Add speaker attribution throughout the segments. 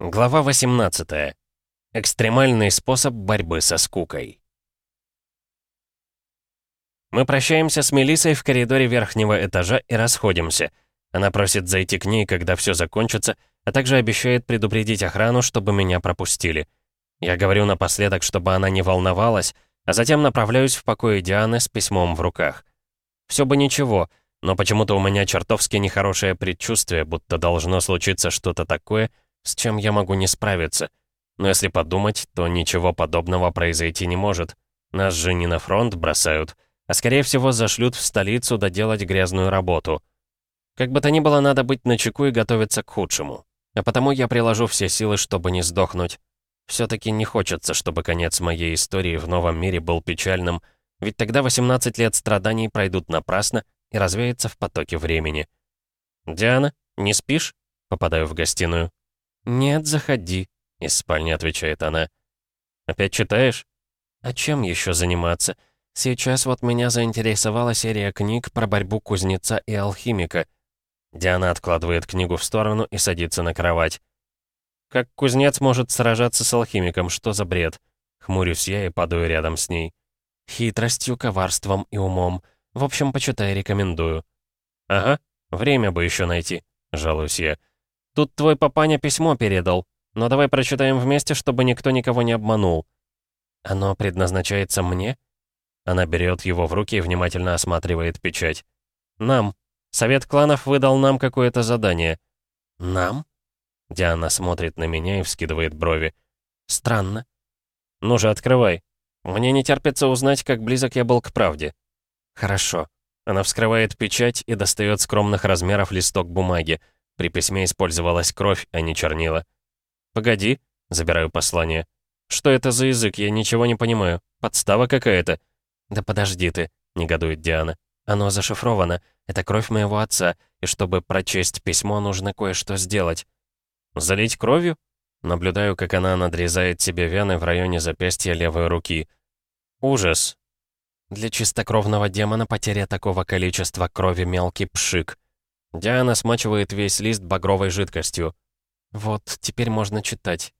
Speaker 1: Глава 18. Экстремальный способ борьбы со скукой. Мы прощаемся с Мелиссой в коридоре верхнего этажа и расходимся. Она просит зайти к ней, когда все закончится, а также обещает предупредить охрану, чтобы меня пропустили. Я говорю напоследок, чтобы она не волновалась, а затем направляюсь в покое Дианы с письмом в руках. Все бы ничего, но почему-то у меня чертовски нехорошее предчувствие, будто должно случиться что-то такое, с чем я могу не справиться. Но если подумать, то ничего подобного произойти не может. Нас же не на фронт бросают, а скорее всего зашлют в столицу доделать грязную работу. Как бы то ни было, надо быть начеку и готовиться к худшему. А потому я приложу все силы, чтобы не сдохнуть. Все-таки не хочется, чтобы конец моей истории в новом мире был печальным, ведь тогда 18 лет страданий пройдут напрасно и развеются в потоке времени. «Диана, не спишь?» Попадаю в гостиную. «Нет, заходи», — из спальни отвечает она. «Опять читаешь?» «А чем еще заниматься? Сейчас вот меня заинтересовала серия книг про борьбу кузнеца и алхимика». Диана откладывает книгу в сторону и садится на кровать. «Как кузнец может сражаться с алхимиком? Что за бред?» Хмурюсь я и падаю рядом с ней. «Хитростью, коварством и умом. В общем, почитай, рекомендую». «Ага, время бы еще найти», — жалуюсь я. Тут твой папаня письмо передал. Но давай прочитаем вместе, чтобы никто никого не обманул. Оно предназначается мне? Она берет его в руки и внимательно осматривает печать. Нам. Совет кланов выдал нам какое-то задание. Нам? Диана смотрит на меня и вскидывает брови. Странно. Ну же, открывай. Мне не терпится узнать, как близок я был к правде. Хорошо. Она вскрывает печать и достает скромных размеров листок бумаги. При письме использовалась кровь, а не чернила. «Погоди», — забираю послание. «Что это за язык? Я ничего не понимаю. Подстава какая-то». «Да подожди ты», — негодует Диана. «Оно зашифровано. Это кровь моего отца, и чтобы прочесть письмо, нужно кое-что сделать». «Залить кровью?» Наблюдаю, как она надрезает себе вены в районе запястья левой руки. «Ужас!» Для чистокровного демона потеря такого количества крови мелкий пшик. Диана смачивает весь лист багровой жидкостью. Вот, теперь можно читать.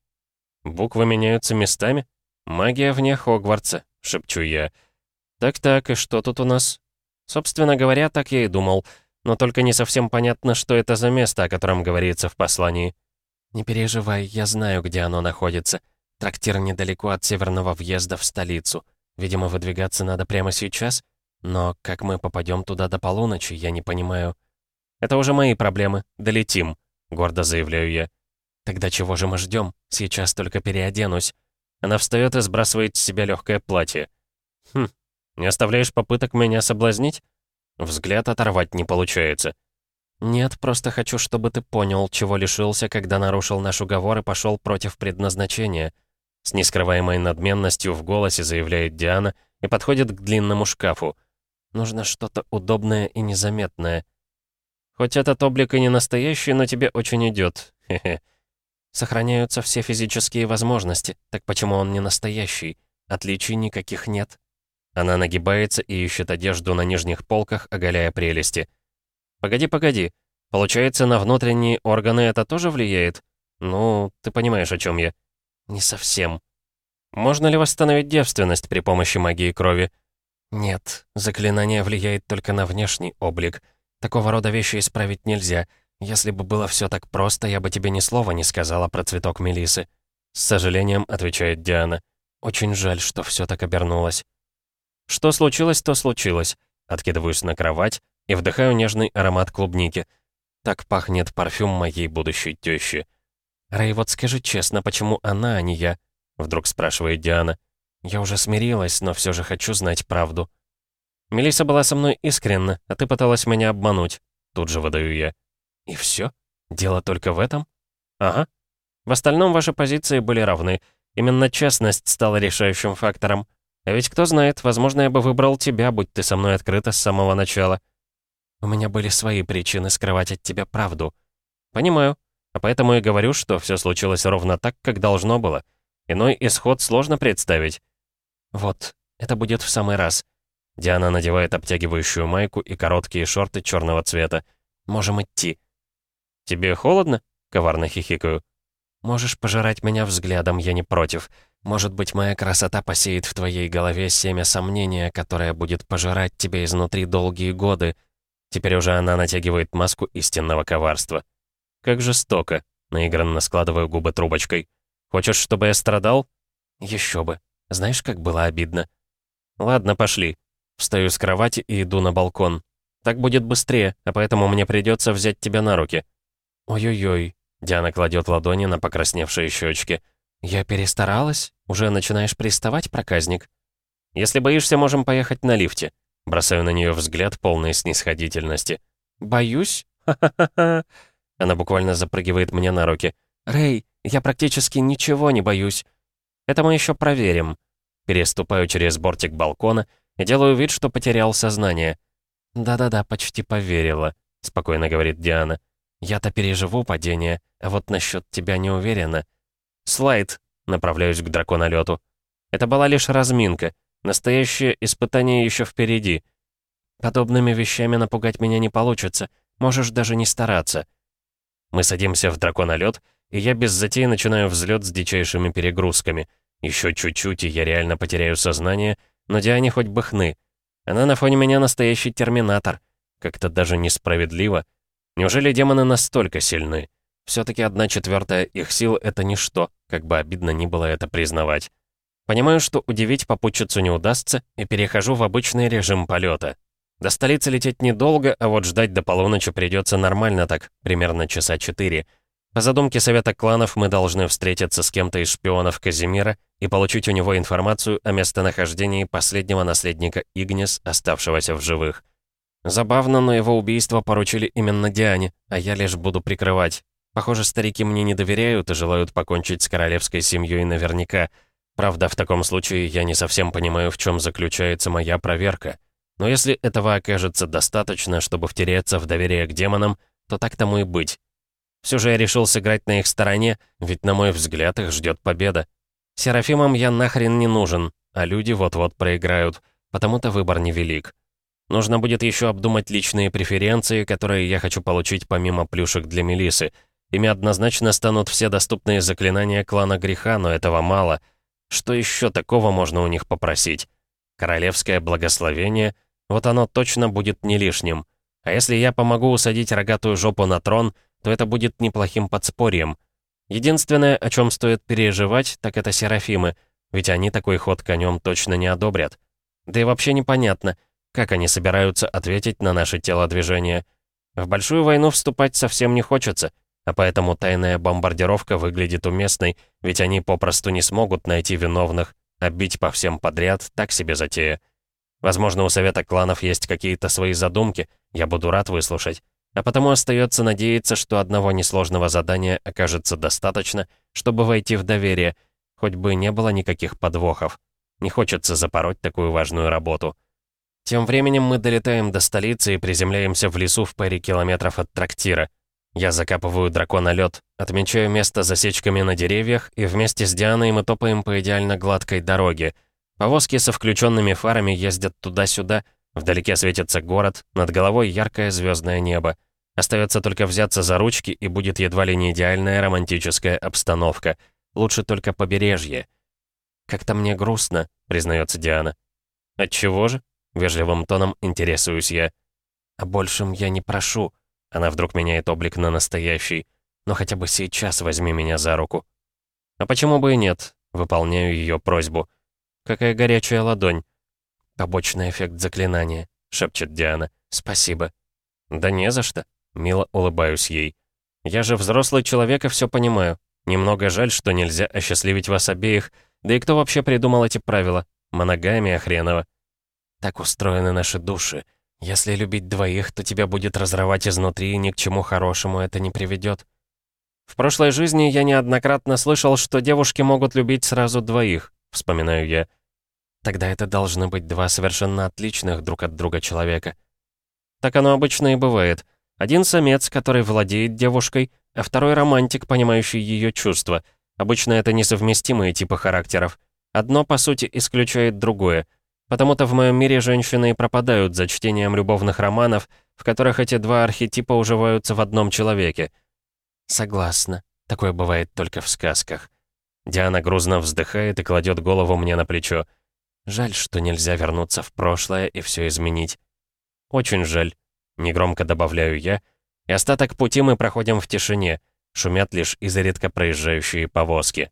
Speaker 1: Буквы меняются местами? Магия вне Хогвартса, шепчу я. Так-так, и что тут у нас? Собственно говоря, так я и думал. Но только не совсем понятно, что это за место, о котором говорится в послании. Не переживай, я знаю, где оно находится. Трактир недалеко от северного въезда в столицу. Видимо, выдвигаться надо прямо сейчас. Но как мы попадем туда до полуночи, я не понимаю. «Это уже мои проблемы. Долетим», — гордо заявляю я. «Тогда чего же мы ждем? Сейчас только переоденусь». Она встает и сбрасывает с себя легкое платье. «Хм, не оставляешь попыток меня соблазнить?» Взгляд оторвать не получается. «Нет, просто хочу, чтобы ты понял, чего лишился, когда нарушил наш уговор и пошел против предназначения». С нескрываемой надменностью в голосе заявляет Диана и подходит к длинному шкафу. «Нужно что-то удобное и незаметное». Хоть этот облик и не настоящий, но тебе очень идет. Хе-хе. Сохраняются все физические возможности, так почему он не настоящий? Отличий никаких нет. Она нагибается и ищет одежду на нижних полках, оголяя прелести. «Погоди, погоди. Получается, на внутренние органы это тоже влияет? Ну, ты понимаешь, о чем я?» «Не совсем». «Можно ли восстановить девственность при помощи магии крови?» «Нет, заклинание влияет только на внешний облик». Такого рода вещи исправить нельзя. Если бы было все так просто, я бы тебе ни слова не сказала про цветок Мелисы. С сожалением отвечает Диана. Очень жаль, что все так обернулось. Что случилось, то случилось. Откидываюсь на кровать и вдыхаю нежный аромат клубники. Так пахнет парфюм моей будущей тещи. «Рэй, вот скажи честно, почему она, а не я?» Вдруг спрашивает Диана. «Я уже смирилась, но все же хочу знать правду». Мелиса была со мной искренна, а ты пыталась меня обмануть. Тут же выдаю я. И все? Дело только в этом? Ага. В остальном ваши позиции были равны. Именно честность стала решающим фактором. А ведь кто знает, возможно, я бы выбрал тебя, будь ты со мной открыта с самого начала. У меня были свои причины скрывать от тебя правду. Понимаю. А поэтому и говорю, что все случилось ровно так, как должно было. Иной исход сложно представить. Вот, это будет в самый раз. Диана надевает обтягивающую майку и короткие шорты черного цвета. «Можем идти». «Тебе холодно?» — коварно хихикаю. Можешь пожирать меня взглядом, я не против. Может быть, моя красота посеет в твоей голове семя сомнения, которое будет пожирать тебя изнутри долгие годы. Теперь уже она натягивает маску истинного коварства. Как жестоко. Наигранно складываю губы трубочкой. Хочешь, чтобы я страдал? Еще бы. Знаешь, как было обидно. Ладно, пошли. Встаю с кровати и иду на балкон. Так будет быстрее, а поэтому мне придется взять тебя на руки. Ой-ой-ой. Диана кладет ладони на покрасневшие щечки. «Я перестаралась? Уже начинаешь приставать, проказник?» «Если боишься, можем поехать на лифте». Бросаю на нее взгляд, полный снисходительности. «Боюсь? Ха-ха-ха!» Она буквально запрыгивает мне на руки. «Рэй, я практически ничего не боюсь. Это мы еще проверим». Переступаю через бортик балкона и делаю вид, что потерял сознание. «Да-да-да, почти поверила», — спокойно говорит Диана. «Я-то переживу падение, а вот насчет тебя не уверена». «Слайд», — направляюсь к драконолету. «Это была лишь разминка. Настоящее испытание еще впереди. Подобными вещами напугать меня не получится. Можешь даже не стараться». Мы садимся в драконолет, и я без затей начинаю взлет с дичайшими перегрузками. Еще чуть-чуть, и я реально потеряю сознание, но Диане хоть бы хны. Она на фоне меня настоящий терминатор. Как-то даже несправедливо. Неужели демоны настолько сильны? Все-таки одна четвертая их сил — это ничто, как бы обидно ни было это признавать. Понимаю, что удивить попутчицу не удастся, и перехожу в обычный режим полета. До столицы лететь недолго, а вот ждать до полуночи придется нормально так, примерно часа четыре. По задумке Совета кланов мы должны встретиться с кем-то из шпионов Казимира и получить у него информацию о местонахождении последнего наследника Игнис, оставшегося в живых. Забавно, но его убийство поручили именно Диане, а я лишь буду прикрывать. Похоже, старики мне не доверяют и желают покончить с королевской семьей наверняка. Правда, в таком случае я не совсем понимаю, в чем заключается моя проверка. Но если этого окажется достаточно, чтобы втереться в доверие к демонам, то так тому и быть. Все же я решил сыграть на их стороне, ведь, на мой взгляд, их ждет победа. Серафимам я нахрен не нужен, а люди вот-вот проиграют, потому-то выбор невелик. Нужно будет еще обдумать личные преференции, которые я хочу получить помимо плюшек для Мелисы. Ими однозначно станут все доступные заклинания клана греха, но этого мало. Что еще такого можно у них попросить? Королевское благословение — вот оно точно будет не лишним. А если я помогу усадить рогатую жопу на трон, то это будет неплохим подспорьем. Единственное, о чем стоит переживать, так это Серафимы, ведь они такой ход конем точно не одобрят. Да и вообще непонятно, как они собираются ответить на наше телодвижение. В большую войну вступать совсем не хочется, а поэтому тайная бомбардировка выглядит уместной, ведь они попросту не смогут найти виновных, а бить по всем подряд так себе затея. Возможно, у Совета кланов есть какие-то свои задумки, я буду рад выслушать. А потому остается надеяться, что одного несложного задания окажется достаточно, чтобы войти в доверие, хоть бы не было никаких подвохов. Не хочется запороть такую важную работу. Тем временем мы долетаем до столицы и приземляемся в лесу в паре километров от трактира. Я закапываю дракона лед, отмечаю место засечками на деревьях, и вместе с Дианой мы топаем по идеально гладкой дороге — Повозки со включенными фарами ездят туда-сюда, вдалеке светится город, над головой яркое звездное небо. Остается только взяться за ручки, и будет едва ли не идеальная романтическая обстановка. Лучше только побережье. «Как-то мне грустно», — признается Диана. «Отчего же?» — вежливым тоном интересуюсь я. «О большем я не прошу». Она вдруг меняет облик на настоящий. «Но хотя бы сейчас возьми меня за руку». «А почему бы и нет?» — выполняю ее просьбу. Какая горячая ладонь. Побочный эффект заклинания, шепчет Диана. Спасибо. Да не за что. Мило улыбаюсь ей. Я же взрослый человек и все понимаю. Немного жаль, что нельзя осчастливить вас обеих. Да и кто вообще придумал эти правила? Моногамия хренова. Так устроены наши души. Если любить двоих, то тебя будет разрывать изнутри, и ни к чему хорошему это не приведет. В прошлой жизни я неоднократно слышал, что девушки могут любить сразу двоих, вспоминаю я. Тогда это должны быть два совершенно отличных друг от друга человека. Так оно обычно и бывает. Один самец, который владеет девушкой, а второй романтик, понимающий ее чувства. Обычно это несовместимые типы характеров. Одно, по сути, исключает другое. Потому-то в моем мире женщины и пропадают за чтением любовных романов, в которых эти два архетипа уживаются в одном человеке. «Согласна», — Такое бывает только в сказках. Диана грузно вздыхает и кладет голову мне на плечо. Жаль, что нельзя вернуться в прошлое и все изменить. Очень жаль, негромко добавляю я, и остаток пути мы проходим в тишине, шумят лишь изредка проезжающие повозки.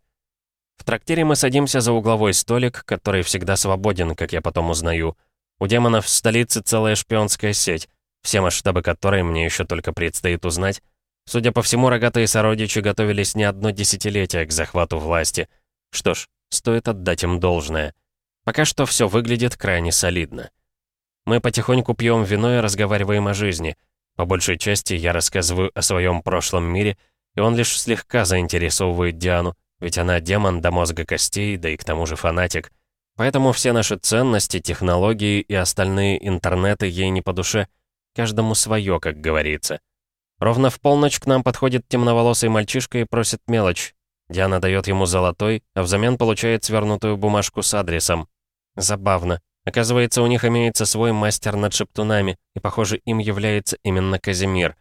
Speaker 1: В трактире мы садимся за угловой столик, который всегда свободен, как я потом узнаю. У демонов в столице целая шпионская сеть, все масштабы которой мне еще только предстоит узнать. Судя по всему, рогатые сородичи готовились не одно десятилетие к захвату власти. Что ж, стоит отдать им должное. Пока что все выглядит крайне солидно. Мы потихоньку пьем вино и разговариваем о жизни. По большей части я рассказываю о своем прошлом мире, и он лишь слегка заинтересовывает Диану, ведь она демон до мозга костей, да и к тому же фанатик. Поэтому все наши ценности, технологии и остальные интернеты ей не по душе. Каждому свое, как говорится. Ровно в полночь к нам подходит темноволосый мальчишка и просит мелочь. Диана дает ему золотой, а взамен получает свернутую бумажку с адресом. Забавно. Оказывается, у них имеется свой мастер над шептунами, и, похоже, им является именно Казимир.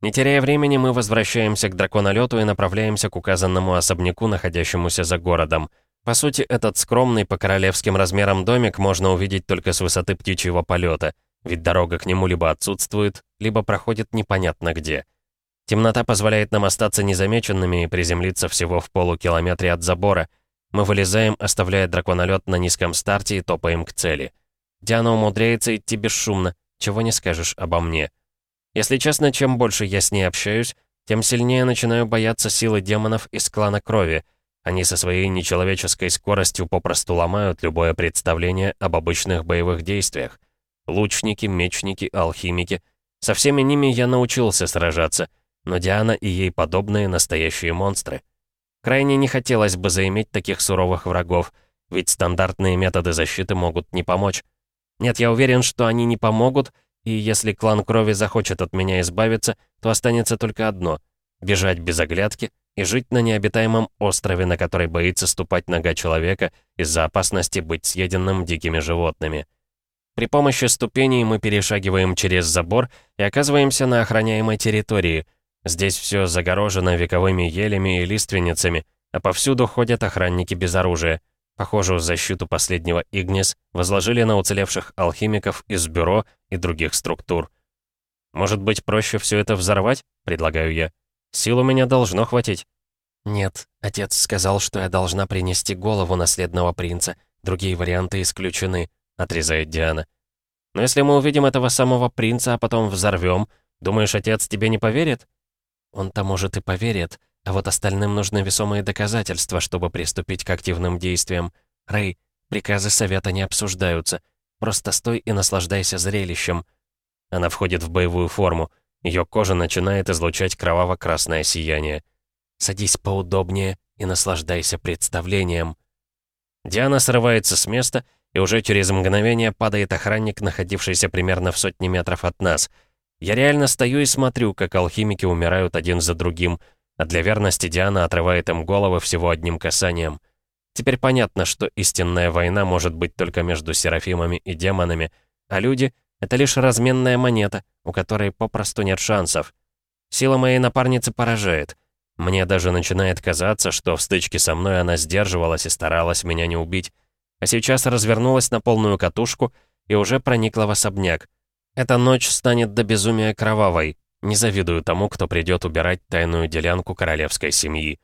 Speaker 1: Не теряя времени, мы возвращаемся к драконолету и направляемся к указанному особняку, находящемуся за городом. По сути, этот скромный по королевским размерам домик можно увидеть только с высоты птичьего полета, ведь дорога к нему либо отсутствует, либо проходит непонятно где. Темнота позволяет нам остаться незамеченными и приземлиться всего в полукилометре от забора, мы вылезаем, оставляя драконолет на низком старте и топаем к цели. Диана умудряется идти бесшумно, чего не скажешь обо мне. Если честно, чем больше я с ней общаюсь, тем сильнее начинаю бояться силы демонов из клана крови. Они со своей нечеловеческой скоростью попросту ломают любое представление об обычных боевых действиях. Лучники, мечники, алхимики. Со всеми ними я научился сражаться, но Диана и ей подобные настоящие монстры. Крайне не хотелось бы заиметь таких суровых врагов, ведь стандартные методы защиты могут не помочь. Нет, я уверен, что они не помогут, и если клан крови захочет от меня избавиться, то останется только одно — бежать без оглядки и жить на необитаемом острове, на который боится ступать нога человека из-за опасности быть съеденным дикими животными. При помощи ступеней мы перешагиваем через забор и оказываемся на охраняемой территории — Здесь все загорожено вековыми елями и лиственницами, а повсюду ходят охранники без оружия. Похожую защиту последнего Игнис возложили на уцелевших алхимиков из бюро и других структур. «Может быть, проще все это взорвать?» — предлагаю я. «Сил у меня должно хватить». «Нет, отец сказал, что я должна принести голову наследного принца. Другие варианты исключены», — отрезает Диана. «Но если мы увидим этого самого принца, а потом взорвем, думаешь, отец тебе не поверит?» Он-то, может, и поверит, а вот остальным нужны весомые доказательства, чтобы приступить к активным действиям. Рэй, приказы совета не обсуждаются. Просто стой и наслаждайся зрелищем. Она входит в боевую форму. Ее кожа начинает излучать кроваво-красное сияние. Садись поудобнее и наслаждайся представлением. Диана срывается с места, и уже через мгновение падает охранник, находившийся примерно в сотне метров от нас — я реально стою и смотрю, как алхимики умирают один за другим, а для верности Диана отрывает им головы всего одним касанием. Теперь понятно, что истинная война может быть только между серафимами и демонами, а люди — это лишь разменная монета, у которой попросту нет шансов. Сила моей напарницы поражает. Мне даже начинает казаться, что в стычке со мной она сдерживалась и старалась меня не убить. А сейчас развернулась на полную катушку и уже проникла в особняк. Эта ночь станет до безумия кровавой. Не завидую тому, кто придет убирать тайную делянку королевской семьи.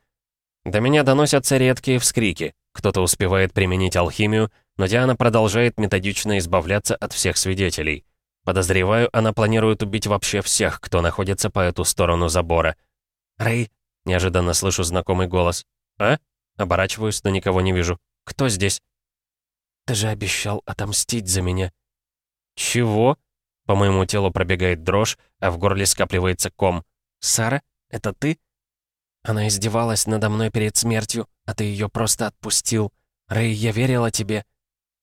Speaker 1: До меня доносятся редкие вскрики. Кто-то успевает применить алхимию, но Диана продолжает методично избавляться от всех свидетелей. Подозреваю, она планирует убить вообще всех, кто находится по эту сторону забора. «Рэй!» — неожиданно слышу знакомый голос. «А?» — оборачиваюсь, но никого не вижу. «Кто здесь?» «Ты же обещал отомстить за меня». «Чего?» По моему телу пробегает дрожь, а в горле скапливается ком. «Сара, это ты?» Она издевалась надо мной перед смертью, а ты ее просто отпустил. Рэй, я верила тебе.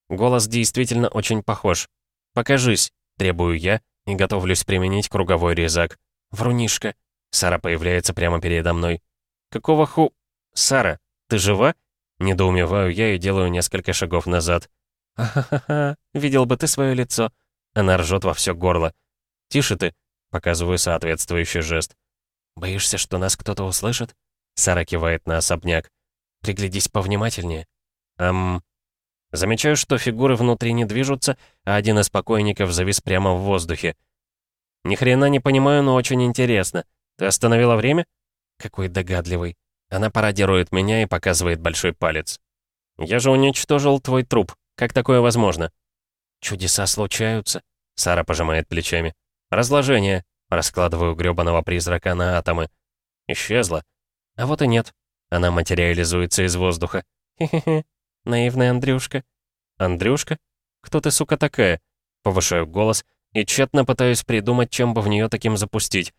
Speaker 1: Голос действительно очень похож. «Покажись», — требую я, и готовлюсь применить круговой резак. «Врунишка». Сара появляется прямо передо мной. «Какого ху...» «Сара, ты жива?» Недоумеваю я и делаю несколько шагов назад. «Ха-ха-ха, видел бы ты свое лицо. Она ржет во все горло. «Тише ты!» — показываю соответствующий жест. «Боишься, что нас кто-то услышит?» Сара кивает на особняк. «Приглядись повнимательнее». «Эм...» Замечаю, что фигуры внутри не движутся, а один из покойников завис прямо в воздухе. Ни хрена не понимаю, но очень интересно. Ты остановила время? Какой догадливый. Она пародирует меня и показывает большой палец. Я же уничтожил твой труп. Как такое возможно? Чудеса случаются. Сара пожимает плечами. Разложение. Раскладываю грёбаного призрака на атомы. Исчезла. А вот и нет. Она материализуется из воздуха. Хе-хе-хе. Наивная Андрюшка. Андрюшка? Кто ты, сука, такая? Повышаю голос и тщетно пытаюсь придумать, чем бы в нее таким запустить.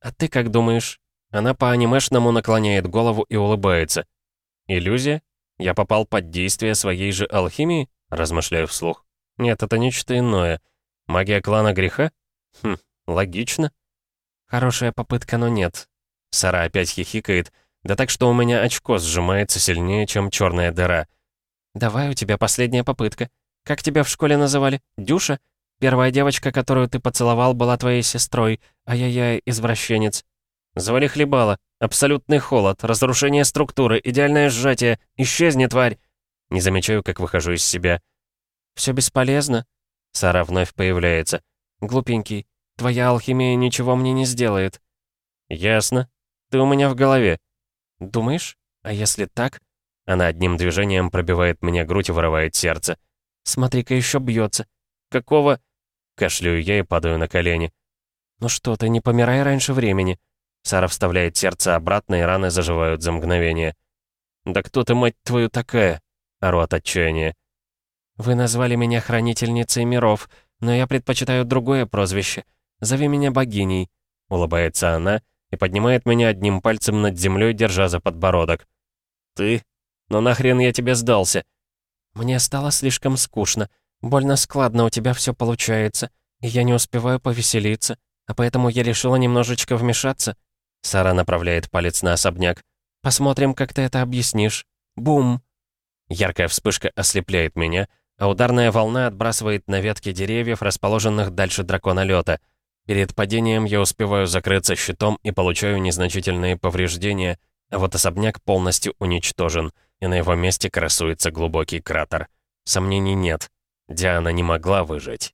Speaker 1: А ты как думаешь? Она по-анимешному наклоняет голову и улыбается. Иллюзия? Я попал под действие своей же алхимии? Размышляю вслух. Нет, это нечто иное. Магия клана греха? Хм, логично. Хорошая попытка, но нет. Сара опять хихикает, да так что у меня очко сжимается сильнее, чем черная дыра. «Давай, у тебя последняя попытка. Как тебя в школе называли? Дюша? Первая девочка, которую ты поцеловал, была твоей сестрой. Ай-яй-яй, извращенец». «Завали хлебала. Абсолютный холод, разрушение структуры, идеальное сжатие. Исчезни, тварь!» Не замечаю, как выхожу из себя. «Все бесполезно». Сара вновь появляется. «Глупенький, твоя алхимия ничего мне не сделает». «Ясно. Ты у меня в голове». «Думаешь? А если так?» Она одним движением пробивает мне грудь и вырывает сердце. «Смотри-ка, еще бьется. Какого...» Кашляю я и падаю на колени. «Ну что ты, не помирай раньше времени». Сара вставляет сердце обратно, и раны заживают за мгновение. «Да кто ты, мать твою, такая?» Ору от отчаяния. «Вы назвали меня Хранительницей миров, но я предпочитаю другое прозвище. Зови меня богиней», — улыбается она и поднимает меня одним пальцем над землей, держа за подбородок. «Ты? Но нахрен я тебе сдался?» «Мне стало слишком скучно. Больно складно у тебя все получается, и я не успеваю повеселиться, а поэтому я решила немножечко вмешаться». Сара направляет палец на особняк. «Посмотрим, как ты это объяснишь. Бум!» Яркая вспышка ослепляет меня, а ударная волна отбрасывает на ветки деревьев, расположенных дальше драконолета. Перед падением я успеваю закрыться щитом и получаю незначительные повреждения, а вот особняк полностью уничтожен, и на его месте красуется глубокий кратер. Сомнений нет. Диана не могла выжить.